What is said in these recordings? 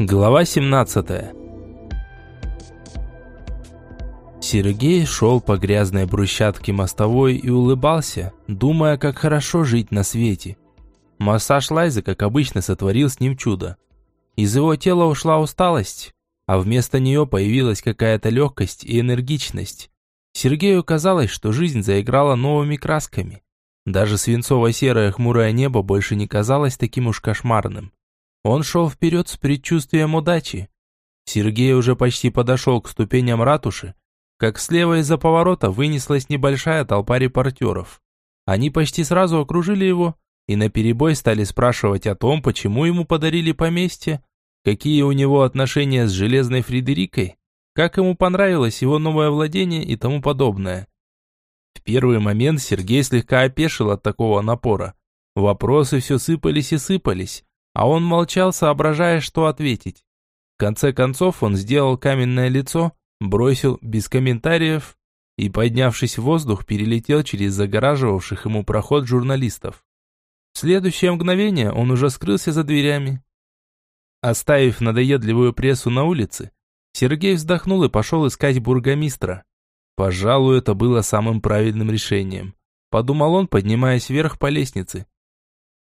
Глава 17 Сергей шел по грязной брусчатке мостовой и улыбался, думая, как хорошо жить на свете. Массаж Лайзы, как обычно, сотворил с ним чудо. Из его тела ушла усталость, а вместо нее появилась какая-то легкость и энергичность. Сергею казалось, что жизнь заиграла новыми красками. Даже свинцово-серое хмурое небо больше не казалось таким уж кошмарным. Он шел вперед с предчувствием удачи. Сергей уже почти подошел к ступеням ратуши, как слева из-за поворота вынеслась небольшая толпа репортеров. Они почти сразу окружили его и наперебой стали спрашивать о том, почему ему подарили поместье, какие у него отношения с Железной Фредерикой, как ему понравилось его новое владение и тому подобное. В первый момент Сергей слегка опешил от такого напора. Вопросы все сыпались и сыпались, а он молчал, соображая, что ответить. В конце концов он сделал каменное лицо, бросил без комментариев и, поднявшись в воздух, перелетел через загораживавших ему проход журналистов. В следующее мгновение он уже скрылся за дверями. Оставив надоедливую прессу на улице, Сергей вздохнул и пошел искать бургомистра. Пожалуй, это было самым правильным решением. Подумал он, поднимаясь вверх по лестнице.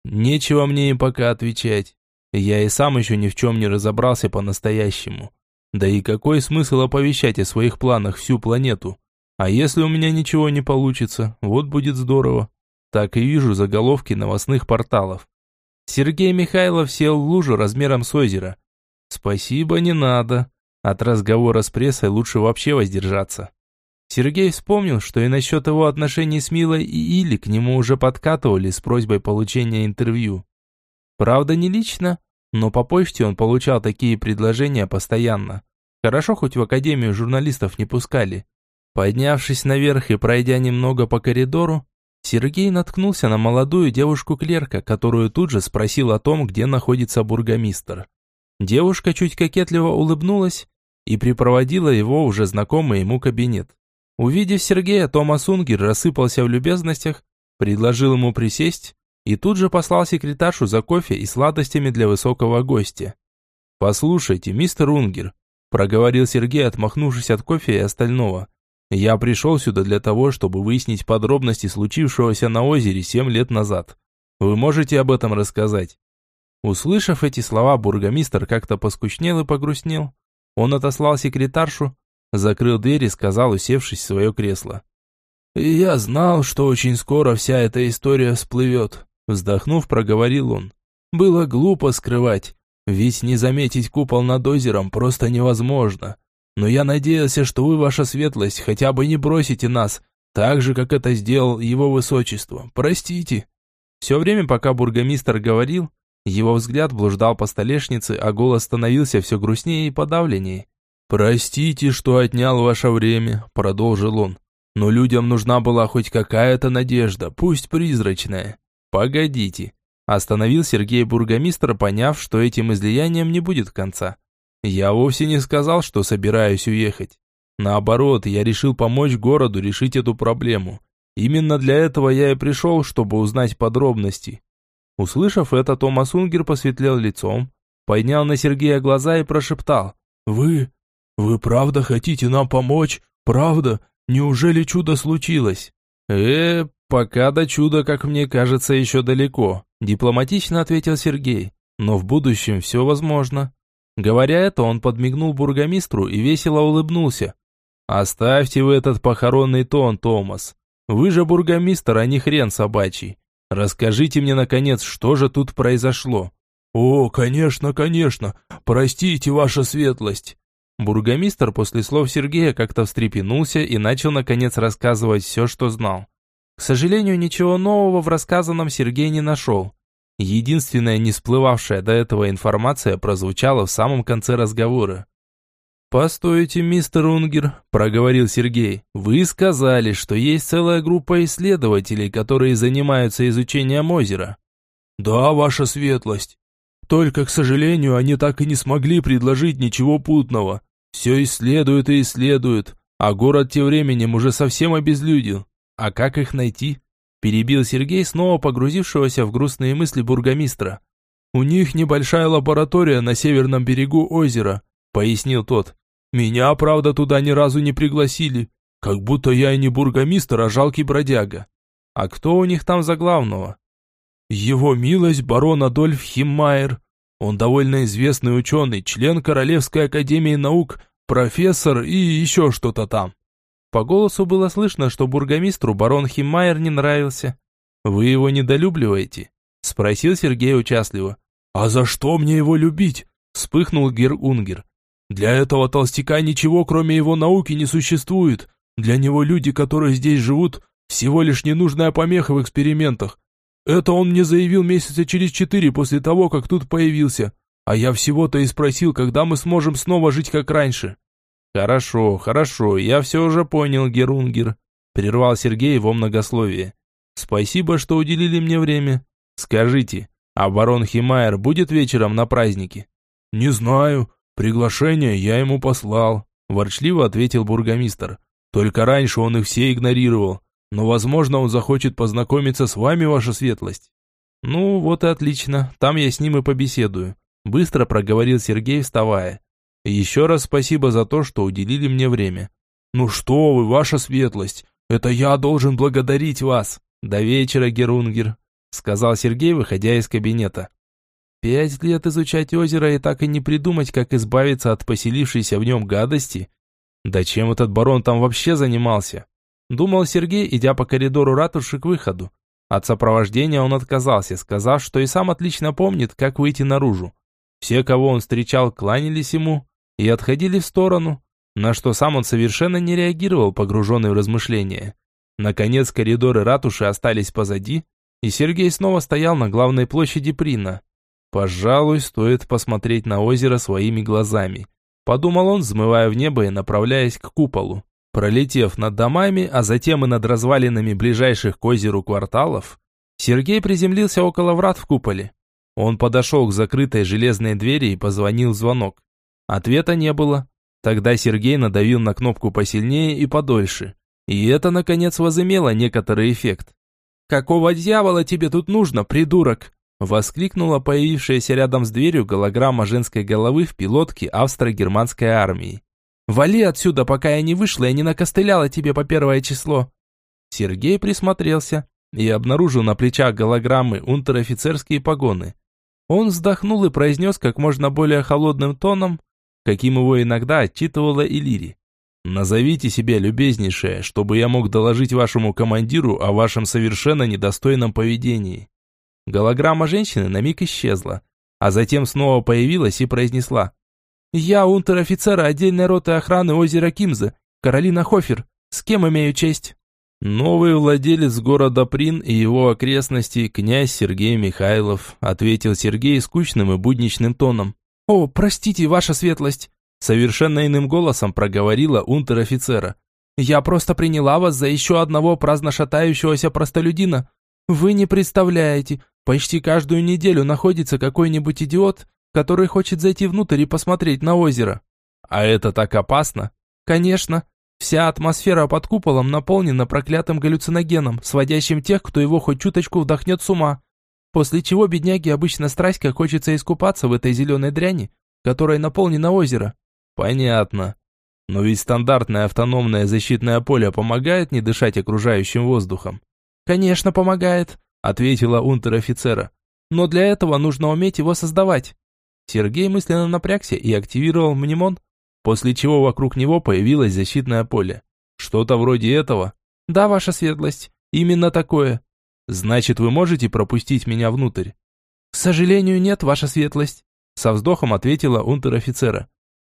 Нечего мне им пока отвечать. Я и сам еще ни в чем не разобрался по-настоящему. Да и какой смысл оповещать о своих планах всю планету? А если у меня ничего не получится, вот будет здорово. Так и вижу заголовки новостных порталов. Сергей Михайлов сел в лужу размером с озеро. Спасибо, не надо. От разговора с прессой лучше вообще воздержаться. Сергей вспомнил, что и насчет его отношений с Милой и Или к нему уже подкатывали с просьбой получения интервью. Правда, не лично, но по почте он получал такие предложения постоянно. Хорошо, хоть в Академию журналистов не пускали. Поднявшись наверх и пройдя немного по коридору, Сергей наткнулся на молодую девушку-клерка, которую тут же спросил о том, где находится бургомистр. Девушка чуть кокетливо улыбнулась и припроводила его уже знакомый ему кабинет. Увидев Сергея, Томас Унгер рассыпался в любезностях, предложил ему присесть и тут же послал секретаршу за кофе и сладостями для высокого гостя. «Послушайте, мистер Унгер», – проговорил Сергей, отмахнувшись от кофе и остального. «Я пришел сюда для того, чтобы выяснить подробности случившегося на озере семь лет назад. Вы можете об этом рассказать?» Услышав эти слова, бургомистр как-то поскучнел и погрустнел. Он отослал секретаршу, закрыл дверь и сказал, усевшись в свое кресло. «Я знал, что очень скоро вся эта история всплывет», вздохнув, проговорил он. «Было глупо скрывать, ведь не заметить купол над озером просто невозможно. Но я надеялся, что вы, ваша светлость, хотя бы не бросите нас, так же, как это сделал его высочество. Простите». Все время, пока бургомистр говорил, его взгляд блуждал по столешнице, а голос становился все грустнее и подавленнее. «Простите, что отнял ваше время», – продолжил он. «Но людям нужна была хоть какая-то надежда, пусть призрачная». «Погодите», – остановил Сергей бургомистр, поняв, что этим излиянием не будет конца. «Я вовсе не сказал, что собираюсь уехать. Наоборот, я решил помочь городу решить эту проблему. Именно для этого я и пришел, чтобы узнать подробности». Услышав это, Томас Унгер посветлел лицом, поднял на Сергея глаза и прошептал. «Вы «Вы правда хотите нам помочь? Правда? Неужели чудо случилось?» «Э, пока до чуда, как мне кажется, еще далеко», дипломатично ответил Сергей. «Но в будущем все возможно». Говоря это, он подмигнул бургомистру и весело улыбнулся. «Оставьте вы этот похоронный тон, Томас. Вы же бургомистр, а не хрен собачий. Расскажите мне, наконец, что же тут произошло?» «О, конечно, конечно. Простите, ваша светлость. Бургомистр после слов Сергея как-то встрепенулся и начал наконец рассказывать все, что знал. К сожалению, ничего нового в рассказанном Сергей не нашел. Единственная не всплывавшая до этого информация прозвучала в самом конце разговора. «Постойте, мистер Унгер», – проговорил Сергей. «Вы сказали, что есть целая группа исследователей, которые занимаются изучением озера». «Да, ваша светлость. Только, к сожалению, они так и не смогли предложить ничего путного. Все исследуют и исследуют, а город тем временем уже совсем обезлюдил. А как их найти? Перебил Сергей, снова погрузившегося в грустные мысли бургомистра. «У них небольшая лаборатория на северном берегу озера», — пояснил тот. «Меня, правда, туда ни разу не пригласили. Как будто я и не бургомистр, а жалкий бродяга. А кто у них там за главного?» «Его милость барон Адольф Химмайер. Он довольно известный ученый, член Королевской академии наук, профессор и еще что-то там». По голосу было слышно, что бургомистру барон Химмайер не нравился. «Вы его недолюбливаете?» – спросил Сергей участливо. «А за что мне его любить?» – вспыхнул Гер Унгер. «Для этого толстяка ничего, кроме его науки, не существует. Для него люди, которые здесь живут, всего лишь ненужная помеха в экспериментах. Это он мне заявил месяца через четыре после того, как тут появился. А я всего-то и спросил, когда мы сможем снова жить как раньше». «Хорошо, хорошо, я все уже понял, Герунгер», – прервал Сергей его многословие. «Спасибо, что уделили мне время. Скажите, а барон Химайер будет вечером на празднике?» «Не знаю. Приглашение я ему послал», – ворчливо ответил бургомистр. «Только раньше он их все игнорировал. Но, возможно, он захочет познакомиться с вами, ваша светлость». «Ну, вот и отлично. Там я с ним и побеседую», – быстро проговорил Сергей, вставая. «Еще раз спасибо за то, что уделили мне время». «Ну что вы, ваша светлость, это я должен благодарить вас». «До вечера, Герунгер», сказал Сергей, выходя из кабинета. Пять лет изучать озеро и так и не придумать, как избавиться от поселившейся в нем гадости? Да чем этот барон там вообще занимался? Думал Сергей, идя по коридору ратуши к выходу. От сопровождения он отказался, сказав, что и сам отлично помнит, как выйти наружу. Все, кого он встречал, кланялись ему и отходили в сторону, на что сам он совершенно не реагировал, погруженный в размышления. Наконец коридоры ратуши остались позади, и Сергей снова стоял на главной площади Прина. «Пожалуй, стоит посмотреть на озеро своими глазами», подумал он, взмывая в небо и направляясь к куполу. Пролетев над домами, а затем и над развалинами ближайших к озеру кварталов, Сергей приземлился около врат в куполе. Он подошел к закрытой железной двери и позвонил в звонок. Ответа не было. Тогда Сергей надавил на кнопку посильнее и подольше. И это, наконец, возымело некоторый эффект. «Какого дьявола тебе тут нужно, придурок?» Воскликнула появившаяся рядом с дверью голограмма женской головы в пилотке австро-германской армии. «Вали отсюда, пока я не вышла и не накостыляла тебе по первое число!» Сергей присмотрелся и обнаружил на плечах голограммы унтер-офицерские погоны. Он вздохнул и произнес как можно более холодным тоном, каким его иногда отчитывала Илири. Назовите себя любезнейшее, чтобы я мог доложить вашему командиру о вашем совершенно недостойном поведении». Голограмма женщины на миг исчезла, а затем снова появилась и произнесла. «Я унтер-офицера отдельной роты охраны озера Кимза, Каролина Хофер. С кем имею честь?» «Новый владелец города Прин и его окрестностей, князь Сергей Михайлов», ответил Сергей скучным и будничным тоном. «О, простите, ваша светлость!» Совершенно иным голосом проговорила унтер-офицера. «Я просто приняла вас за еще одного праздно шатающегося простолюдина. Вы не представляете, почти каждую неделю находится какой-нибудь идиот, который хочет зайти внутрь и посмотреть на озеро». «А это так опасно?» «Конечно. Вся атмосфера под куполом наполнена проклятым галлюциногеном, сводящим тех, кто его хоть чуточку вдохнет с ума. После чего бедняге обычно страсть как хочется искупаться в этой зеленой дряни, которой наполнено озеро. Понятно. Но ведь стандартное автономное защитное поле помогает не дышать окружающим воздухом. Конечно, помогает, ответила унтер-офицера. Но для этого нужно уметь его создавать. Сергей мысленно напрягся и активировал мнемон, после чего вокруг него появилось защитное поле. Что-то вроде этого? Да, ваша светлость, именно такое. Значит, вы можете пропустить меня внутрь? К сожалению, нет, ваша светлость, со вздохом ответила унтер-офицера.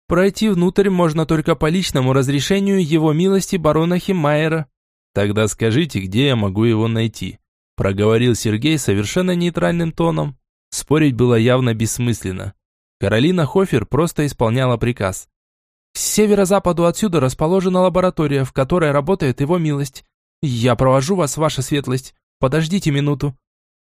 Пройти внутрь можно только по личному разрешению его милости барона Химайера. Тогда скажите, где я могу его найти? Проговорил Сергей совершенно нейтральным тоном. Спорить было явно бессмысленно. Каролина Хофер просто исполняла приказ. К северо-западу отсюда расположена лаборатория, в которой работает его милость. Я провожу вас, ваша светлость. Подождите минуту.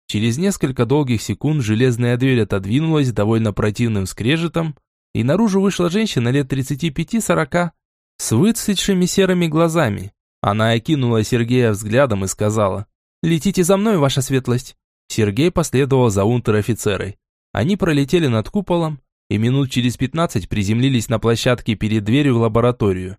Через несколько долгих секунд железная дверь отодвинулась довольно противным скрежетом, и наружу вышла женщина лет 35-40 с выцветшими серыми глазами. Она окинула Сергея взглядом и сказала, «Летите за мной, ваша светлость». Сергей последовал за унтер-офицерой. Они пролетели над куполом и минут через 15 приземлились на площадке перед дверью в лабораторию.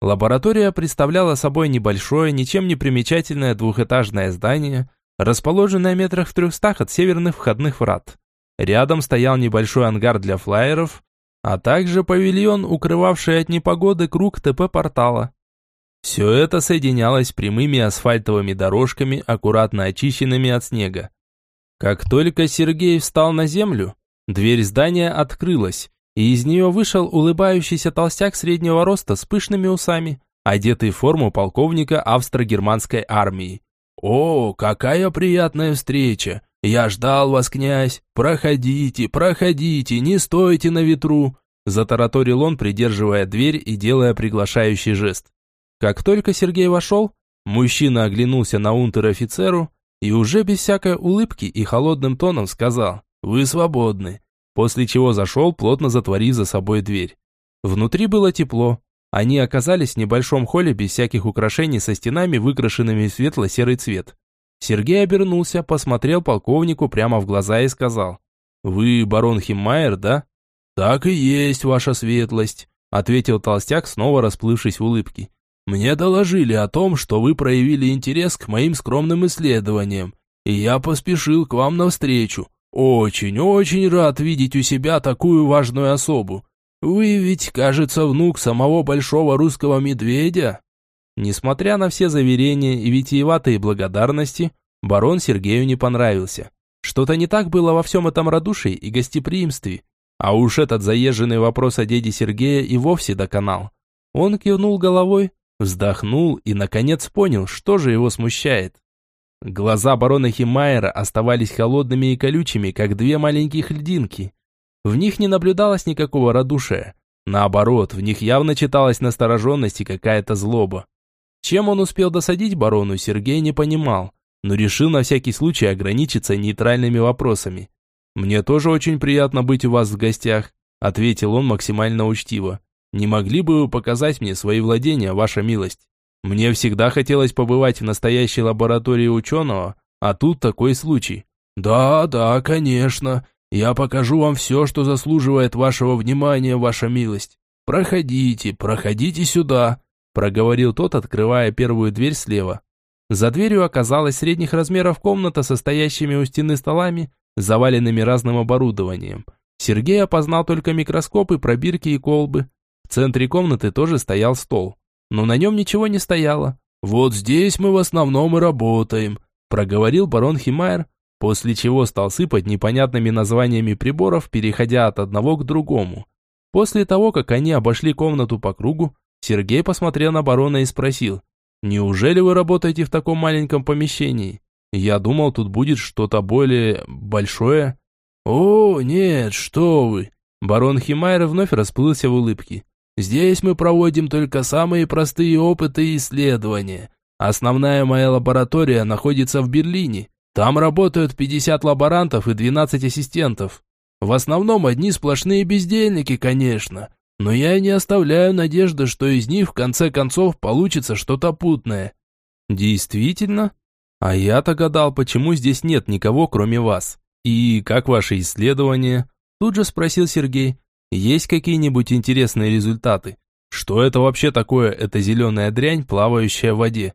Лаборатория представляла собой небольшое, ничем не примечательное двухэтажное здание, расположенное метрах в трехстах от северных входных врат. Рядом стоял небольшой ангар для флайеров, а также павильон, укрывавший от непогоды круг ТП-портала. Все это соединялось прямыми асфальтовыми дорожками, аккуратно очищенными от снега. Как только Сергей встал на землю, дверь здания открылась, и из нее вышел улыбающийся толстяк среднего роста с пышными усами, одетый в форму полковника австро-германской армии. «О, какая приятная встреча! Я ждал вас, князь! Проходите, проходите, не стойте на ветру!» Затараторил он, придерживая дверь и делая приглашающий жест. Как только Сергей вошел, мужчина оглянулся на унтер-офицеру и уже без всякой улыбки и холодным тоном сказал «Вы свободны», после чего зашел, плотно затворив за собой дверь. Внутри было тепло. Они оказались в небольшом холле без всяких украшений со стенами, выкрашенными в светло-серый цвет. Сергей обернулся, посмотрел полковнику прямо в глаза и сказал «Вы барон Химмайер, да?» «Так и есть, ваша светлость», ответил толстяк, снова расплывшись в улыбке. Мне доложили о том, что вы проявили интерес к моим скромным исследованиям, и я поспешил к вам навстречу. Очень-очень рад видеть у себя такую важную особу. Вы ведь, кажется, внук самого большого русского медведя. Несмотря на все заверения и витиеватые благодарности, барон Сергею не понравился. Что-то не так было во всем этом радушии и гостеприимстве. А уж этот заезженный вопрос о деде Сергея и вовсе доконал. Он кивнул головой, Вздохнул и, наконец, понял, что же его смущает. Глаза барона Химайера оставались холодными и колючими, как две маленькие льдинки. В них не наблюдалось никакого радушия. Наоборот, в них явно читалась настороженность и какая-то злоба. Чем он успел досадить барону, Сергей не понимал, но решил на всякий случай ограничиться нейтральными вопросами. «Мне тоже очень приятно быть у вас в гостях», ответил он максимально учтиво. Не могли бы вы показать мне свои владения, ваша милость? Мне всегда хотелось побывать в настоящей лаборатории ученого, а тут такой случай. Да, да, конечно. Я покажу вам все, что заслуживает вашего внимания, ваша милость. Проходите, проходите сюда, проговорил тот, открывая первую дверь слева. За дверью оказалась средних размеров комната со стоящими у стены столами, заваленными разным оборудованием. Сергей опознал только микроскопы, пробирки и колбы. В центре комнаты тоже стоял стол, но на нем ничего не стояло. «Вот здесь мы в основном и работаем», – проговорил барон Химайер, после чего стал сыпать непонятными названиями приборов, переходя от одного к другому. После того, как они обошли комнату по кругу, Сергей посмотрел на барона и спросил, «Неужели вы работаете в таком маленьком помещении? Я думал, тут будет что-то более большое». «О, нет, что вы!» Барон Химайер вновь расплылся в улыбке. Здесь мы проводим только самые простые опыты и исследования. Основная моя лаборатория находится в Берлине. Там работают 50 лаборантов и 12 ассистентов. В основном одни сплошные бездельники, конечно. Но я не оставляю надежды, что из них в конце концов получится что-то путное. Действительно? А я-то гадал, почему здесь нет никого, кроме вас. И как ваши исследования? Тут же спросил Сергей. Есть какие-нибудь интересные результаты? Что это вообще такое, эта зеленая дрянь, плавающая в воде?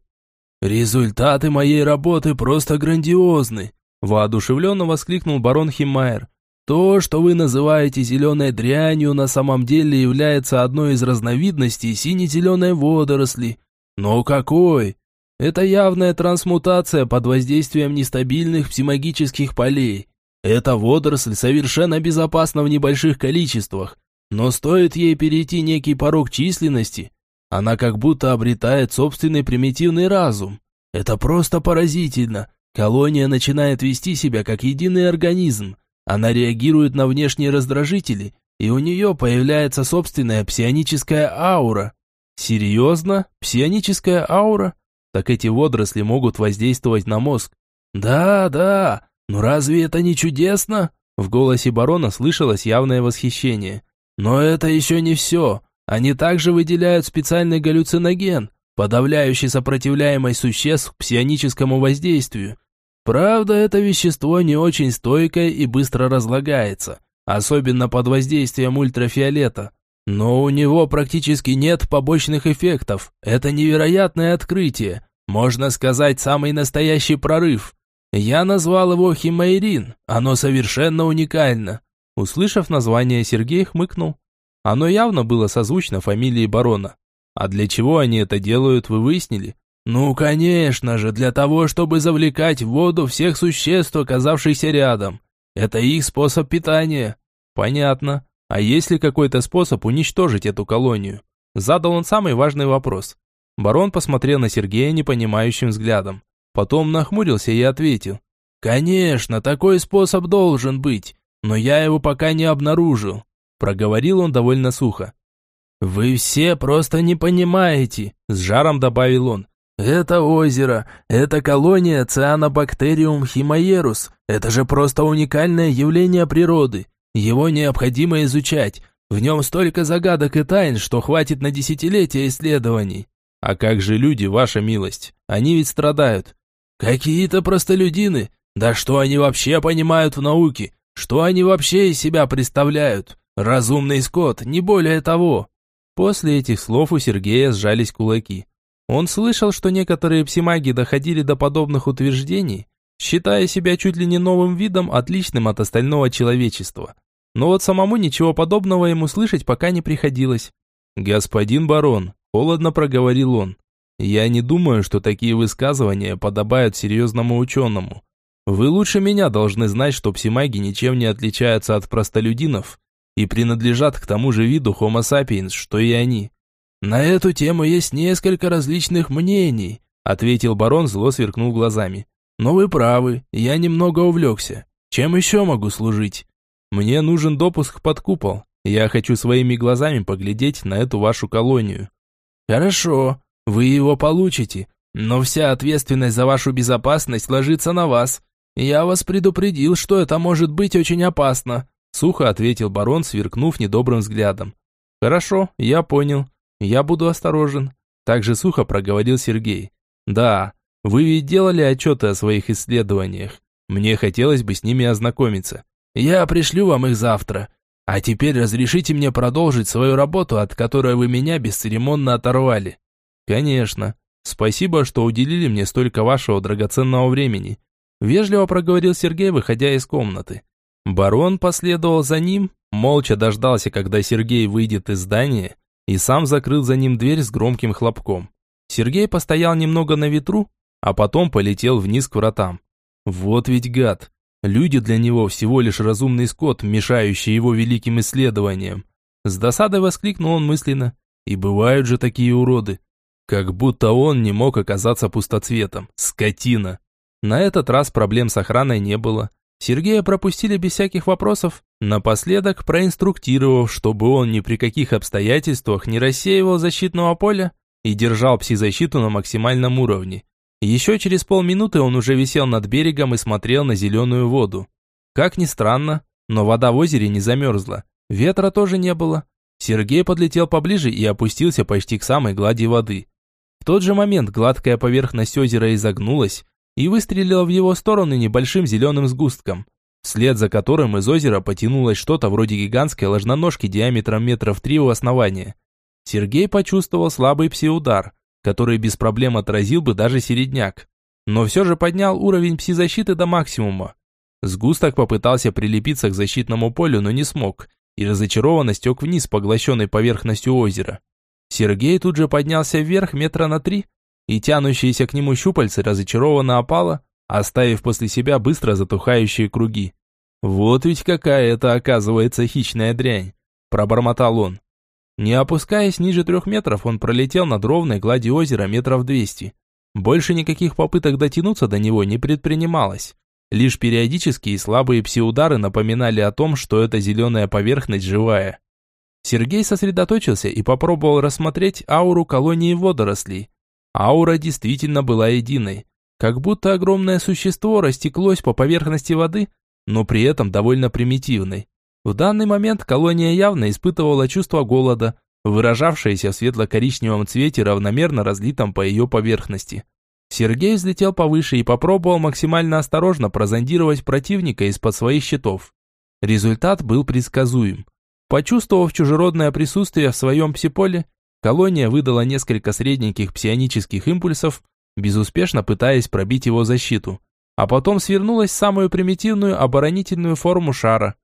Результаты моей работы просто грандиозны, воодушевленно воскликнул барон Химмайер. То, что вы называете зеленой дрянью, на самом деле является одной из разновидностей сине-зеленой водоросли. Но какой? Это явная трансмутация под воздействием нестабильных псимагических полей. Эта водоросль совершенно безопасна в небольших количествах, но стоит ей перейти некий порог численности, она как будто обретает собственный примитивный разум. Это просто поразительно. Колония начинает вести себя как единый организм. Она реагирует на внешние раздражители, и у нее появляется собственная псионическая аура. Серьезно? Псионическая аура? Так эти водоросли могут воздействовать на мозг. Да, да, «Ну разве это не чудесно?» В голосе барона слышалось явное восхищение. «Но это еще не все. Они также выделяют специальный галлюциноген, подавляющий сопротивляемость существ к псионическому воздействию. Правда, это вещество не очень стойкое и быстро разлагается, особенно под воздействием ультрафиолета. Но у него практически нет побочных эффектов. Это невероятное открытие. Можно сказать, самый настоящий прорыв. Я назвал его химаирин. Оно совершенно уникально. Услышав название, Сергей хмыкнул. Оно явно было созвучно фамилии барона. А для чего они это делают, вы выяснили? Ну, конечно же, для того, чтобы завлекать в воду всех существ, оказавшихся рядом. Это их способ питания. Понятно. А есть ли какой-то способ уничтожить эту колонию? Задал он самый важный вопрос. Барон посмотрел на Сергея непонимающим взглядом. Потом нахмурился и ответил. «Конечно, такой способ должен быть, но я его пока не обнаружил», проговорил он довольно сухо. «Вы все просто не понимаете», с жаром добавил он. «Это озеро, это колония цианобактериум химаерус. Это же просто уникальное явление природы. Его необходимо изучать. В нем столько загадок и тайн, что хватит на десятилетия исследований. А как же люди, ваша милость? Они ведь страдают. Какие-то простолюдины. Да что они вообще понимают в науке? Что они вообще из себя представляют? Разумный скот, не более того. После этих слов у Сергея сжались кулаки. Он слышал, что некоторые псимаги доходили до подобных утверждений, считая себя чуть ли не новым видом, отличным от остального человечества. Но вот самому ничего подобного ему слышать пока не приходилось. «Господин барон», – холодно проговорил он, – «я не думаю, что такие высказывания подобают серьезному ученому. Вы лучше меня должны знать, что псимаги ничем не отличаются от простолюдинов и принадлежат к тому же виду Homo sapiens, что и они. «На эту тему есть несколько различных мнений», ответил барон, зло сверкнул глазами. «Но вы правы, я немного увлекся. Чем еще могу служить?» «Мне нужен допуск под купол. Я хочу своими глазами поглядеть на эту вашу колонию». «Хорошо, вы его получите, но вся ответственность за вашу безопасность ложится на вас. Я вас предупредил, что это может быть очень опасно», сухо ответил барон, сверкнув недобрым взглядом. «Хорошо, я понял. «Я буду осторожен», – также сухо проговорил Сергей. «Да, вы ведь делали отчеты о своих исследованиях. Мне хотелось бы с ними ознакомиться. Я пришлю вам их завтра. А теперь разрешите мне продолжить свою работу, от которой вы меня бесцеремонно оторвали». «Конечно. Спасибо, что уделили мне столько вашего драгоценного времени», – вежливо проговорил Сергей, выходя из комнаты. Барон последовал за ним, молча дождался, когда Сергей выйдет из здания, и сам закрыл за ним дверь с громким хлопком. Сергей постоял немного на ветру, а потом полетел вниз к вратам. Вот ведь гад. Люди для него всего лишь разумный скот, мешающий его великим исследованиям. С досадой воскликнул он мысленно. И бывают же такие уроды. Как будто он не мог оказаться пустоцветом. Скотина. На этот раз проблем с охраной не было. Сергея пропустили без всяких вопросов, напоследок проинструктировав, чтобы он ни при каких обстоятельствах не рассеивал защитного поля и держал пси-защиту на максимальном уровне. Еще через полминуты он уже висел над берегом и смотрел на зеленую воду. Как ни странно, но вода в озере не замерзла, ветра тоже не было. Сергей подлетел поближе и опустился почти к самой глади воды. В тот же момент гладкая поверхность озера изогнулась, и выстрелила в его сторону небольшим зеленым сгустком, вслед за которым из озера потянулось что-то вроде гигантской ложноножки диаметром метров три у основания. Сергей почувствовал слабый пси-удар, который без проблем отразил бы даже середняк, но все же поднял уровень пси-защиты до максимума. Сгусток попытался прилепиться к защитному полю, но не смог, и разочарованно стек вниз поглощенной поверхностью озера. Сергей тут же поднялся вверх метра на три, и тянущиеся к нему щупальцы разочарованно опало, оставив после себя быстро затухающие круги. «Вот ведь какая это, оказывается, хищная дрянь!» – пробормотал он. Не опускаясь ниже трех метров, он пролетел над ровной гладью озера метров двести. Больше никаких попыток дотянуться до него не предпринималось. Лишь периодические слабые пси-удары напоминали о том, что эта зеленая поверхность живая. Сергей сосредоточился и попробовал рассмотреть ауру колонии водорослей, Аура действительно была единой. Как будто огромное существо растеклось по поверхности воды, но при этом довольно примитивной. В данный момент колония явно испытывала чувство голода, выражавшееся в светло-коричневом цвете, равномерно разлитом по ее поверхности. Сергей взлетел повыше и попробовал максимально осторожно прозондировать противника из-под своих щитов. Результат был предсказуем. Почувствовав чужеродное присутствие в своем псиполе, колония выдала несколько средненьких псионических импульсов, безуспешно пытаясь пробить его защиту, а потом свернулась в самую примитивную оборонительную форму шара.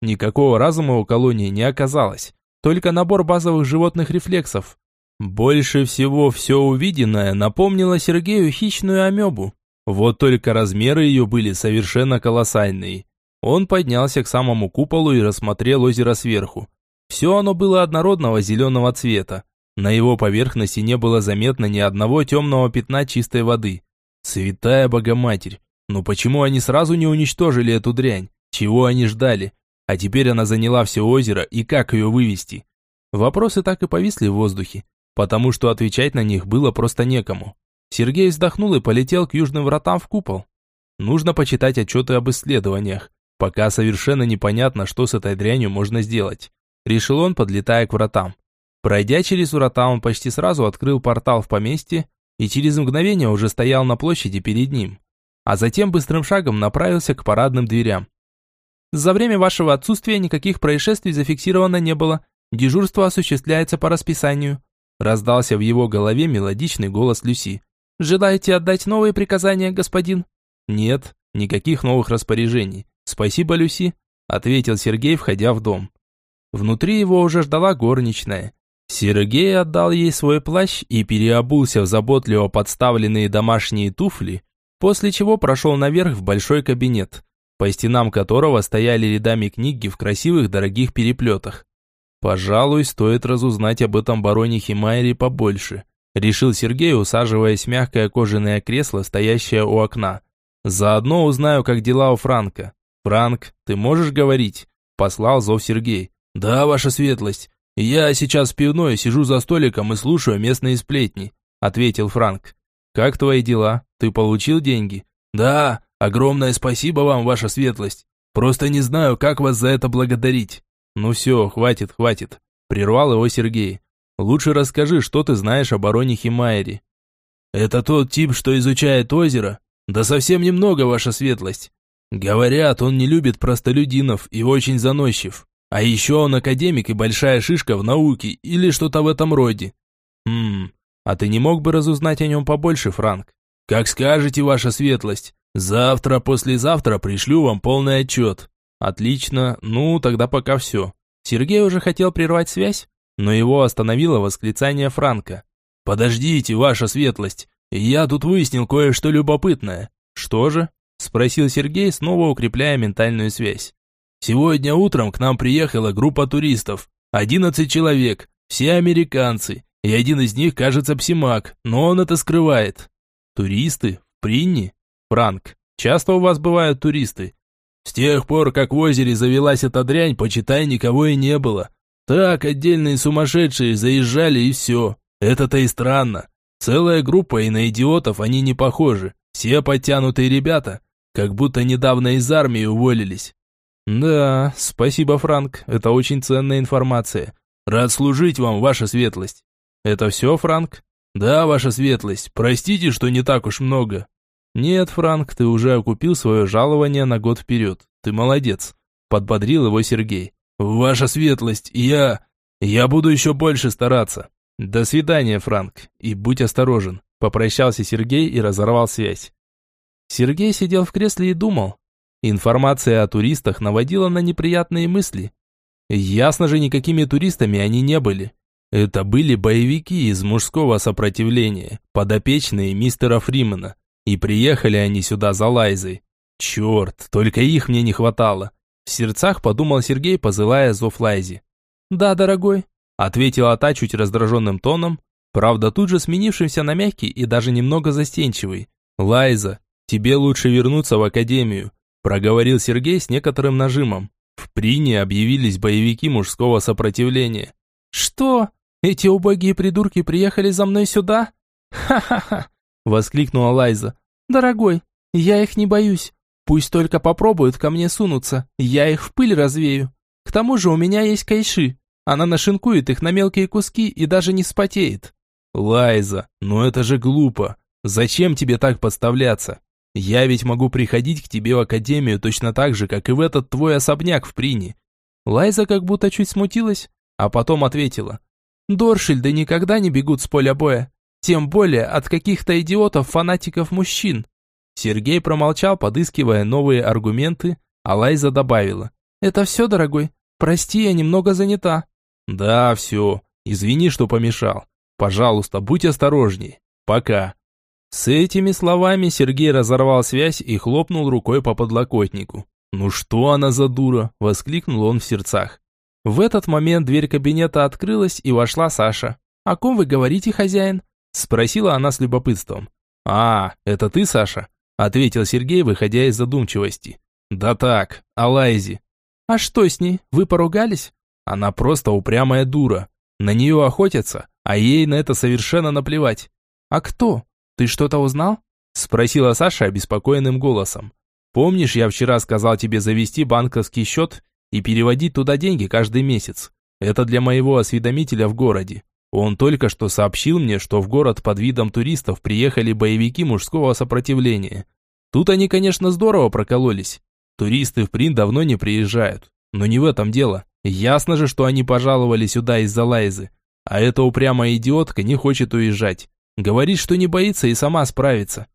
Никакого разума у колонии не оказалось, только набор базовых животных рефлексов. Больше всего все увиденное напомнило Сергею хищную амебу. Вот только размеры ее были совершенно колоссальные. Он поднялся к самому куполу и рассмотрел озеро сверху. Все оно было однородного зеленого цвета. На его поверхности не было заметно ни одного темного пятна чистой воды. Святая Богоматерь! Но почему они сразу не уничтожили эту дрянь? Чего они ждали? А теперь она заняла все озеро, и как ее вывести? Вопросы так и повисли в воздухе, потому что отвечать на них было просто некому. Сергей вздохнул и полетел к южным вратам в купол. Нужно почитать отчеты об исследованиях. Пока совершенно непонятно, что с этой дрянью можно сделать. Решил он, подлетая к вратам. Пройдя через врата, он почти сразу открыл портал в поместье и через мгновение уже стоял на площади перед ним. А затем быстрым шагом направился к парадным дверям. За время вашего отсутствия никаких происшествий зафиксировано не было. Дежурство осуществляется по расписанию. Раздался в его голове мелодичный голос Люси. Желаете отдать новые приказания, господин? Нет, никаких новых распоряжений. «Спасибо, Люси», – ответил Сергей, входя в дом. Внутри его уже ждала горничная. Сергей отдал ей свой плащ и переобулся в заботливо подставленные домашние туфли, после чего прошел наверх в большой кабинет, по стенам которого стояли рядами книги в красивых дорогих переплетах. «Пожалуй, стоит разузнать об этом бароне Химайре побольше», решил Сергей, усаживаясь в мягкое кожаное кресло, стоящее у окна. «Заодно узнаю, как дела у Франка. «Франк, ты можешь говорить?» – послал зов Сергей. «Да, ваша светлость. Я сейчас в пивной сижу за столиком и слушаю местные сплетни», – ответил Франк. «Как твои дела? Ты получил деньги?» «Да, огромное спасибо вам, ваша светлость. Просто не знаю, как вас за это благодарить». «Ну все, хватит, хватит», – прервал его Сергей. «Лучше расскажи, что ты знаешь о бароне Химайере». «Это тот тип, что изучает озеро?» «Да совсем немного, ваша светлость. Говорят, он не любит простолюдинов и очень заносчив. А еще он академик и большая шишка в науке или что-то в этом роде. Хм, а ты не мог бы разузнать о нем побольше, Франк? Как скажете, ваша светлость. Завтра, послезавтра пришлю вам полный отчет. Отлично, ну тогда пока все. Сергей уже хотел прервать связь, но его остановило восклицание Франка. «Подождите, ваша светлость, я тут выяснил кое-что любопытное». «Что же?» Спросил Сергей, снова укрепляя ментальную связь. Сегодня утром к нам приехала группа туристов. Одиннадцать человек, все американцы. И один из них, кажется, псимак, но он это скрывает. Туристы? Принни? Франк, часто у вас бывают туристы? С тех пор, как в озере завелась эта дрянь, почитай, никого и не было. Так, отдельные сумасшедшие заезжали и все. Это-то и странно. Целая группа, и на идиотов они не похожи. Все подтянутые ребята, как будто недавно из армии уволились. Да, спасибо, Франк, это очень ценная информация. Рад служить вам, ваша светлость. Это все, Франк? Да, ваша светлость, простите, что не так уж много. Нет, Франк, ты уже окупил свое жалование на год вперед. Ты молодец. Подбодрил его Сергей. Ваша светлость, я... Я буду еще больше стараться. До свидания, Франк, и будь осторожен. Попрощался Сергей и разорвал связь. Сергей сидел в кресле и думал. Информация о туристах наводила на неприятные мысли. Ясно же, никакими туристами они не были. Это были боевики из мужского сопротивления, подопечные мистера Фримена. И приехали они сюда за Лайзой. Черт, только их мне не хватало. В сердцах подумал Сергей, позывая зов Лайзе. «Да, дорогой», — ответила та чуть раздраженным тоном, правда тут же сменившимся на мягкий и даже немного застенчивый. «Лайза, «Тебе лучше вернуться в академию», – проговорил Сергей с некоторым нажимом. В Прине объявились боевики мужского сопротивления. «Что? Эти убогие придурки приехали за мной сюда?» «Ха-ха-ха!» – воскликнула Лайза. «Дорогой, я их не боюсь. Пусть только попробуют ко мне сунуться, я их в пыль развею. К тому же у меня есть кайши. Она нашинкует их на мелкие куски и даже не спотеет». «Лайза, ну это же глупо. Зачем тебе так подставляться? Я ведь могу приходить к тебе в академию точно так же, как и в этот твой особняк в Прине». Лайза как будто чуть смутилась, а потом ответила. «Доршильды никогда не бегут с поля боя, тем более от каких-то идиотов-фанатиков мужчин». Сергей промолчал, подыскивая новые аргументы, а Лайза добавила. «Это все, дорогой? Прости, я немного занята». «Да, все. Извини, что помешал. Пожалуйста, будь осторожней. Пока». С этими словами Сергей разорвал связь и хлопнул рукой по подлокотнику. «Ну что она за дура?» – воскликнул он в сердцах. В этот момент дверь кабинета открылась и вошла Саша. «О ком вы говорите, хозяин?» – спросила она с любопытством. «А, это ты, Саша?» – ответил Сергей, выходя из задумчивости. «Да так, о Лайзе». «А что с ней? Вы поругались?» «Она просто упрямая дура. На нее охотятся, а ей на это совершенно наплевать». «А кто? Ты что-то узнал?» Спросила Саша обеспокоенным голосом. «Помнишь, я вчера сказал тебе завести банковский счет и переводить туда деньги каждый месяц? Это для моего осведомителя в городе. Он только что сообщил мне, что в город под видом туристов приехали боевики мужского сопротивления. Тут они, конечно, здорово прокололись. Туристы в Прин давно не приезжают. Но не в этом дело. Ясно же, что они пожаловали сюда из-за Лайзы. А эта упрямая идиотка не хочет уезжать. Говорит, что не боится и сама справится.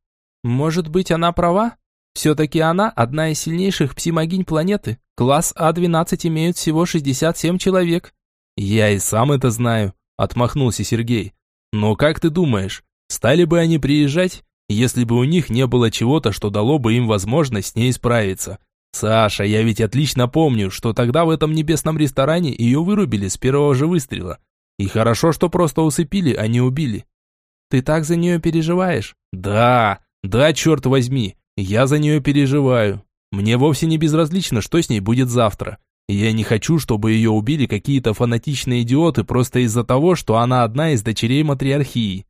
Может быть, она права? Все-таки она одна из сильнейших псимогинь планеты. Класс А-12 имеют всего 67 человек. Я и сам это знаю, отмахнулся Сергей. Но как ты думаешь, стали бы они приезжать, если бы у них не было чего-то, что дало бы им возможность с ней справиться? Саша, я ведь отлично помню, что тогда в этом небесном ресторане ее вырубили с первого же выстрела. И хорошо, что просто усыпили, а не убили. Ты так за нее переживаешь? Да, да, черт возьми, я за нее переживаю. Мне вовсе не безразлично, что с ней будет завтра. Я не хочу, чтобы ее убили какие-то фанатичные идиоты просто из-за того, что она одна из дочерей матриархии.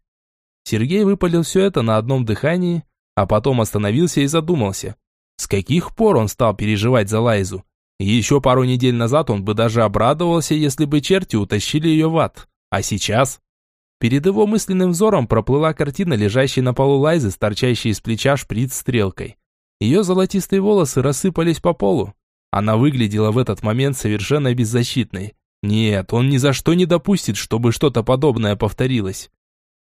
Сергей выпалил все это на одном дыхании, а потом остановился и задумался. С каких пор он стал переживать за Лайзу? Еще пару недель назад он бы даже обрадовался, если бы черти утащили ее в ад. А сейчас? Перед его мысленным взором проплыла картина, лежащей на полу Лайзы, торчащей из плеча шприц стрелкой. Ее золотистые волосы рассыпались по полу. Она выглядела в этот момент совершенно беззащитной. Нет, он ни за что не допустит, чтобы что-то подобное повторилось.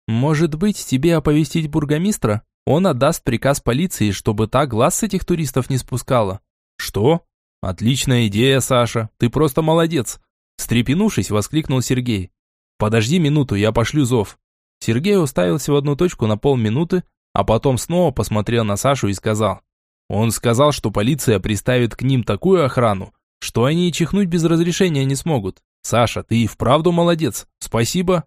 «Может быть, тебе оповестить бургомистра?» Он отдаст приказ полиции, чтобы та глаз с этих туристов не спускала. Что? Отличная идея, Саша. Ты просто молодец. Стрепенувшись, воскликнул Сергей. Подожди минуту, я пошлю зов. Сергей уставился в одну точку на полминуты, а потом снова посмотрел на Сашу и сказал. Он сказал, что полиция приставит к ним такую охрану, что они и чихнуть без разрешения не смогут. Саша, ты и вправду молодец. Спасибо.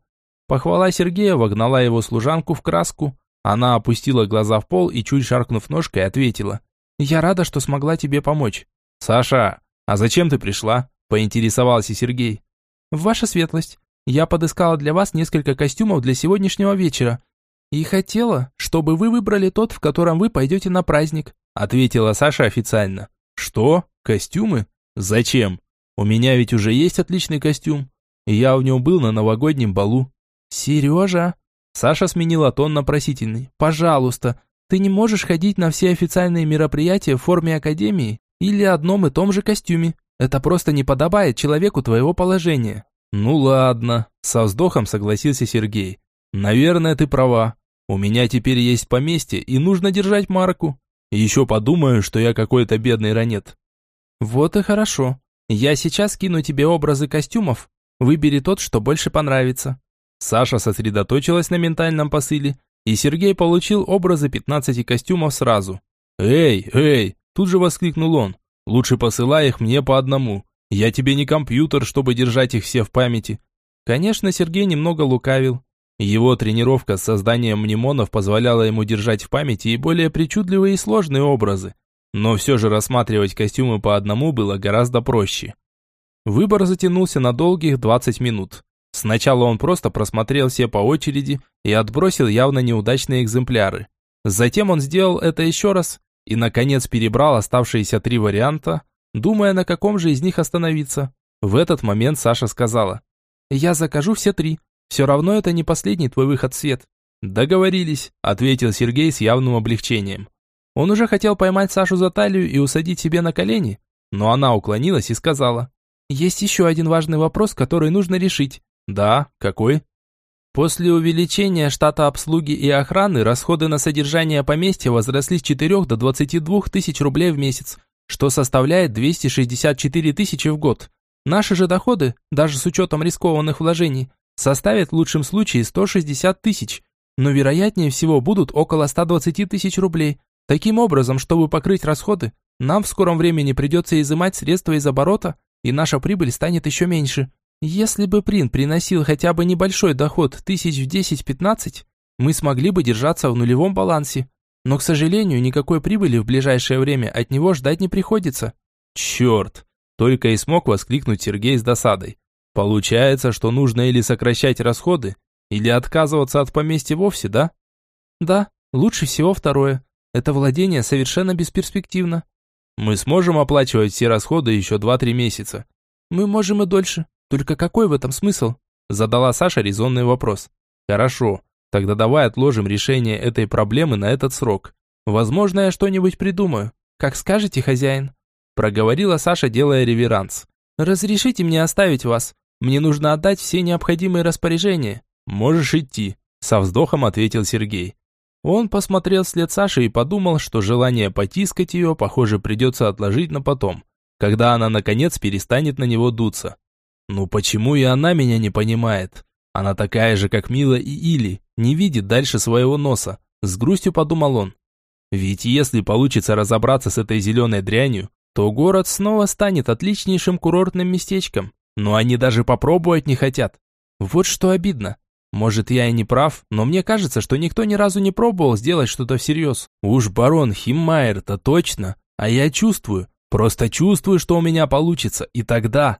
Похвала Сергея вогнала его служанку в краску, она опустила глаза в пол и, чуть шаркнув ножкой, ответила. «Я рада, что смогла тебе помочь». «Саша, а зачем ты пришла?» – поинтересовался Сергей. «Ваша светлость, я подыскала для вас несколько костюмов для сегодняшнего вечера. И хотела, чтобы вы выбрали тот, в котором вы пойдете на праздник», – ответила Саша официально. «Что? Костюмы? Зачем? У меня ведь уже есть отличный костюм. Я в нем был на новогоднем балу». «Сережа!» Саша сменила тон на просительный. «Пожалуйста, ты не можешь ходить на все официальные мероприятия в форме академии или одном и том же костюме. Это просто не подобает человеку твоего положения». «Ну ладно», – со вздохом согласился Сергей. «Наверное, ты права. У меня теперь есть поместье, и нужно держать марку. Еще подумаю, что я какой-то бедный ранет». «Вот и хорошо. Я сейчас кину тебе образы костюмов. Выбери тот, что больше понравится. Саша сосредоточилась на ментальном посыле, и Сергей получил образы 15 костюмов сразу. «Эй, эй!» – тут же воскликнул он. «Лучше посылай их мне по одному. Я тебе не компьютер, чтобы держать их все в памяти». Конечно, Сергей немного лукавил. Его тренировка с созданием мнемонов позволяла ему держать в памяти и более причудливые и сложные образы. Но все же рассматривать костюмы по одному было гораздо проще. Выбор затянулся на долгих 20 минут. Сначала он просто просмотрел все по очереди и отбросил явно неудачные экземпляры. Затем он сделал это еще раз и, наконец, перебрал оставшиеся три варианта, думая, на каком же из них остановиться. В этот момент Саша сказала, «Я закажу все три. Все равно это не последний твой выход в свет». Договорились, ответил Сергей с явным облегчением. Он уже хотел поймать Сашу за талию и усадить себе на колени, но она уклонилась и сказала: "Есть еще один важный вопрос, который нужно решить". "Да, какой?" После увеличения штата обслуги и охраны расходы на содержание поместья возросли с 4 до 22 тысяч рублей в месяц, что составляет 264 тысячи в год. Наши же доходы, даже с учетом рискованных вложений, составят в лучшем случае 160 тысяч, но вероятнее всего будут около 120 тысяч рублей. Таким образом, чтобы покрыть расходы, нам в скором времени придется изымать средства из оборота, и наша прибыль станет еще меньше. Если бы Прин приносил хотя бы небольшой доход тысяч в 10-15, мы смогли бы держаться в нулевом балансе. Но, к сожалению, никакой прибыли в ближайшее время от него ждать не приходится. Черт! Только и смог воскликнуть Сергей с досадой. Получается, что нужно или сокращать расходы, или отказываться от поместья вовсе, да? Да, лучше всего второе. Это владение совершенно бесперспективно. Мы сможем оплачивать все расходы еще 2-3 месяца. Мы можем и дольше. Только какой в этом смысл? Задала Саша резонный вопрос. Хорошо, тогда давай отложим решение этой проблемы на этот срок. Возможно, я что-нибудь придумаю. Как скажете, хозяин проговорила Саша, делая реверанс. «Разрешите мне оставить вас. Мне нужно отдать все необходимые распоряжения». «Можешь идти», – со вздохом ответил Сергей. Он посмотрел вслед Саши и подумал, что желание потискать ее, похоже, придется отложить на потом, когда она, наконец, перестанет на него дуться. «Ну почему и она меня не понимает? Она такая же, как Мила и Или, не видит дальше своего носа», – с грустью подумал он. «Ведь если получится разобраться с этой зеленой дрянью, то город снова станет отличнейшим курортным местечком. Но они даже попробовать не хотят. Вот что обидно. Может, я и не прав, но мне кажется, что никто ни разу не пробовал сделать что-то всерьез. Уж барон Химмайер-то точно. А я чувствую, просто чувствую, что у меня получится. И тогда...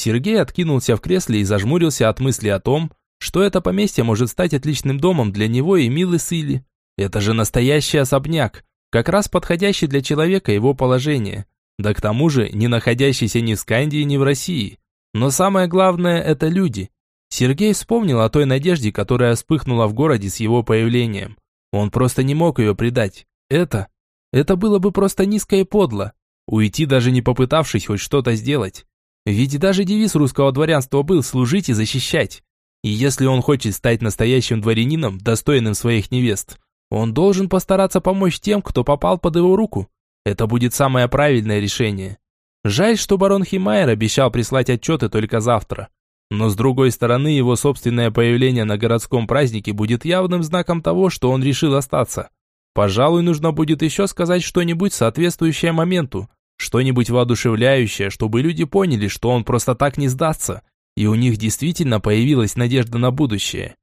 Сергей откинулся в кресле и зажмурился от мысли о том, что это поместье может стать отличным домом для него и Милы Сыли. Это же настоящий особняк, как раз подходящий для человека его положения. Да к тому же, не находящийся ни в Скандии, ни в России. Но самое главное – это люди. Сергей вспомнил о той надежде, которая вспыхнула в городе с его появлением. Он просто не мог ее предать. Это... Это было бы просто низко и подло. Уйти, даже не попытавшись хоть что-то сделать. Ведь даже девиз русского дворянства был «служить и защищать». И если он хочет стать настоящим дворянином, достойным своих невест, он должен постараться помочь тем, кто попал под его руку. Это будет самое правильное решение. Жаль, что барон Химайер обещал прислать отчеты только завтра. Но с другой стороны, его собственное появление на городском празднике будет явным знаком того, что он решил остаться. Пожалуй, нужно будет еще сказать что-нибудь соответствующее моменту, что-нибудь воодушевляющее, чтобы люди поняли, что он просто так не сдастся, и у них действительно появилась надежда на будущее.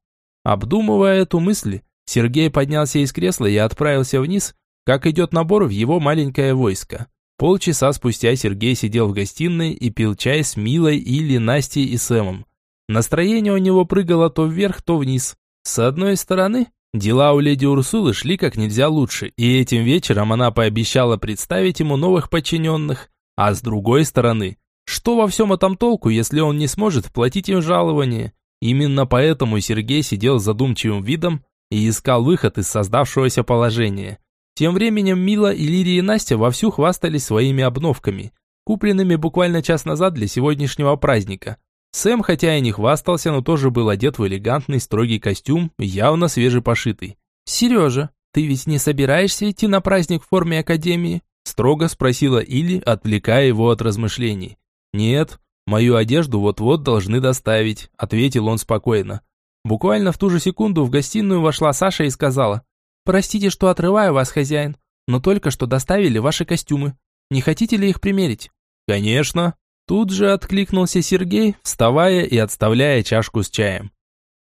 Обдумывая эту мысль, Сергей поднялся из кресла и отправился вниз, как идет набор в его маленькое войско. Полчаса спустя Сергей сидел в гостиной и пил чай с Милой, Или, Настей и Сэмом. Настроение у него прыгало то вверх, то вниз. С одной стороны, дела у леди Урсулы шли как нельзя лучше, и этим вечером она пообещала представить ему новых подчиненных. А с другой стороны, что во всем этом толку, если он не сможет платить им жалование? Именно поэтому Сергей сидел задумчивым видом и искал выход из создавшегося положения. Тем временем Мила, Иллирия и Настя вовсю хвастались своими обновками, купленными буквально час назад для сегодняшнего праздника. Сэм, хотя и не хвастался, но тоже был одет в элегантный строгий костюм, явно свежепошитый. «Сережа, ты ведь не собираешься идти на праздник в форме академии?» строго спросила Илли, отвлекая его от размышлений. «Нет, мою одежду вот-вот должны доставить», ответил он спокойно. Буквально в ту же секунду в гостиную вошла Саша и сказала, «Простите, что отрываю вас, хозяин, но только что доставили ваши костюмы. Не хотите ли их примерить?» «Конечно!» Тут же откликнулся Сергей, вставая и отставляя чашку с чаем.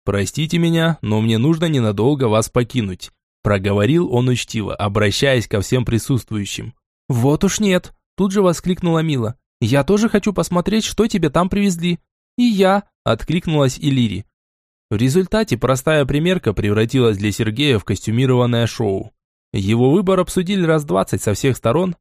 «Простите меня, но мне нужно ненадолго вас покинуть», проговорил он учтиво, обращаясь ко всем присутствующим. «Вот уж нет!» Тут же воскликнула Мила. «Я тоже хочу посмотреть, что тебе там привезли». «И я!» – откликнулась Илири. В результате простая примерка превратилась для Сергея в костюмированное шоу. Его выбор обсудили раз двадцать со всех сторон,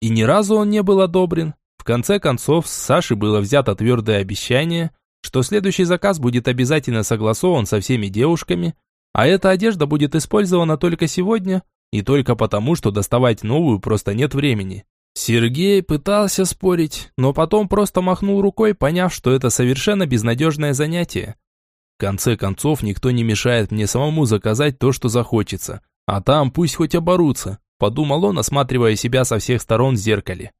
и ни разу он не был одобрен. В конце концов, с Сашей было взято твердое обещание, что следующий заказ будет обязательно согласован со всеми девушками, А эта одежда будет использована только сегодня и только потому, что доставать новую просто нет времени. Сергей пытался спорить, но потом просто махнул рукой, поняв, что это совершенно безнадежное занятие. В конце концов, никто не мешает мне самому заказать то, что захочется. А там пусть хоть оборутся, подумал он, осматривая себя со всех сторон в зеркале.